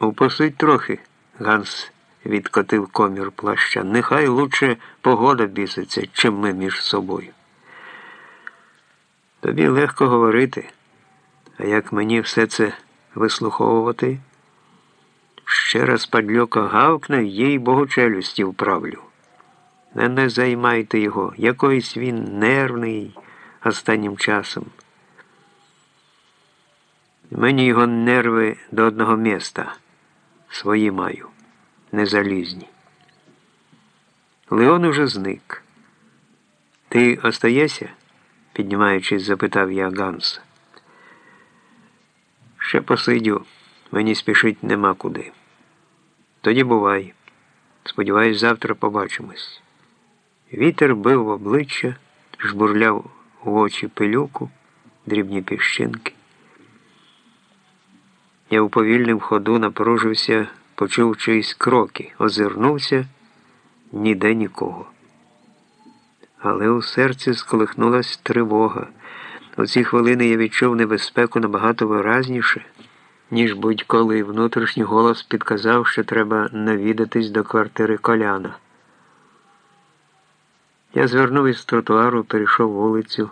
Упосить трохи, Ганс відкотив комір плаща. Нехай лучше погода біситься, чим ми між собою. Тобі легко говорити, а як мені все це вислуховувати? Ще раз падльока гавкне, їй богу челюсті вправлю. Не, не займайте його, якийсь він нервний останнім часом. Мені його нерви до одного міста. Свої маю, незалізні. Леон уже зник. Ти остаєшся? піднімаючись, запитав я Ганса. Ще посидю, мені спішить нема куди. Тоді бувай. Сподіваюсь, завтра побачимось. Вітер бив в обличчя, жбурляв в очі пилюку, дрібні піщинки. Я у повільним ходу напружився, почув чиїсь кроки, озирнувся ніде нікого. Але у серці сколихнулась тривога. У ці хвилини я відчув небезпеку набагато виразніше, ніж будь-коли внутрішній голос підказав, що треба навідатись до квартири коляна. Я звернув із тротуару, перейшов вулицю,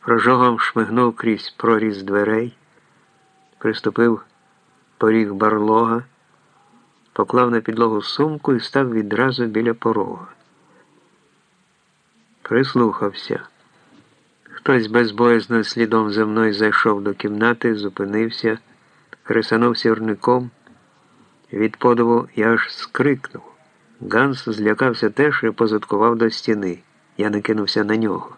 прожогом шмигнув крізь проріз дверей, приступив поріг барлога, поклав на підлогу сумку і став відразу біля порога. Прислухався. Хтось безбоязно слідом за мною зайшов до кімнати, зупинився, хресанув сірником. Від подиву я аж скрикнув. Ганс злякався теж і позадкував до стіни. Я накинувся на нього.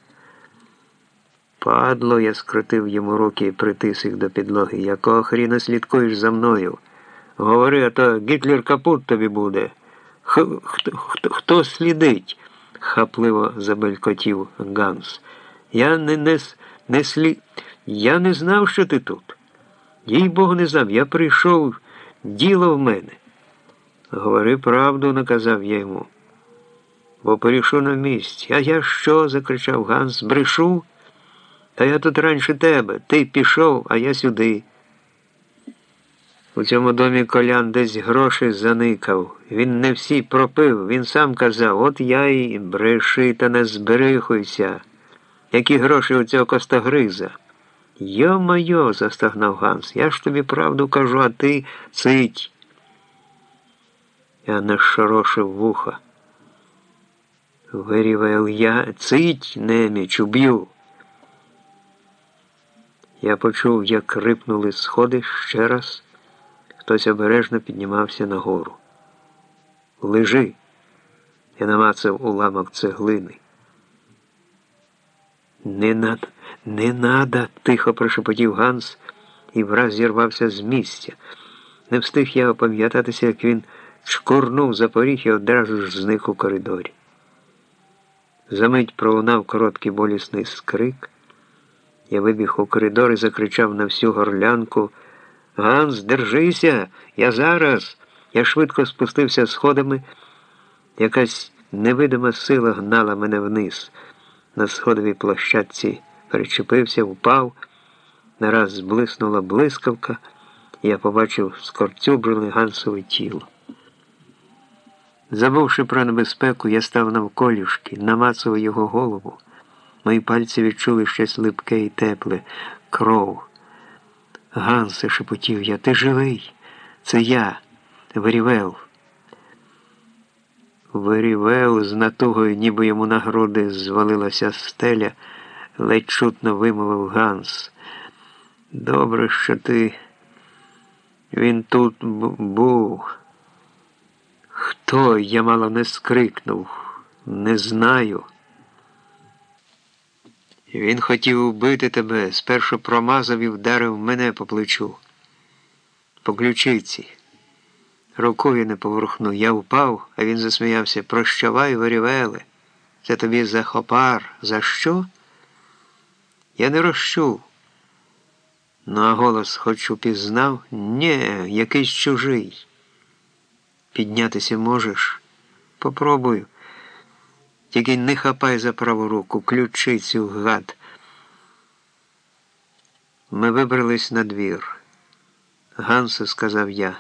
Падло, я скрутив йому руки і притис їх до підлоги. Якого хріна слідкуєш за мною? Говори, а то Гітлер капут тобі буде. Хто, хто, хто слідить? хапливо забелькотів Ганс. Я не не, не слі... Я не знав, що ти тут. Їй Бог не знав. Я прийшов, діло в мене. Говори правду, наказав я йому. Бо перейшов на місці. А я що? закричав Ганс. Брешу? Та я тут раніше тебе. Ти пішов, а я сюди. У цьому домі колян десь гроші заникав. Він не всі пропив. Він сам казав, от я й бреши та не зберихуйся. Які гроші у цього костогриза? Йо-майо, застогнав Ганс. Я ж тобі правду кажу, а ти цить. Я нашорошив вуха. Вирівав я цить, неміч, уб'ю. Я почув, як рипнули сходи ще раз. Хтось обережно піднімався нагору. Лежи. Я намацав уламок цеглини. Не над, не надо, тихо прошепотів Ганс і враз зірвався з місця. Не встиг я опам'ятатися, як він шкурнув за поріг і одразу ж зник у коридорі. Замить пролунав короткий болісний скрик. Я вибіг у коридор і закричав на всю горлянку. Ганс, держися, я зараз. Я швидко спустився сходами. Якась невидима сила гнала мене вниз. На сходовій площадці перечепився, впав. Нараз зблиснула блискавка, я побачив скорцюбрене гансове тіло. Забувши про небезпеку, я став навколішки, намацав його голову. Мої пальці відчули щось липке і тепле, кров. Гансе, шепотів я, ти живий? Це я, Верівел. Верівел з натугою, ніби йому на груди звалилася стеля, ледь чутно вимовив Ганс. Добре, що ти. Він тут був. Хто? Я мало не скрикнув. Не знаю. Він хотів убити тебе, спершу промазав і вдарив мене по плечу. По ключиці. Рукою не поворухнув. Я впав, а він засміявся. Прощавай, Верівеле. Це тобі за хопар. За що? Я не розчув. Ну, а голос хоч упізнав? Нє, якийсь чужий. Піднятися можеш? Попробую. Тільки не хапай за праву руку, ключицю, гад. Ми вибрались на двір. Гансу, сказав я.